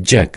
jack.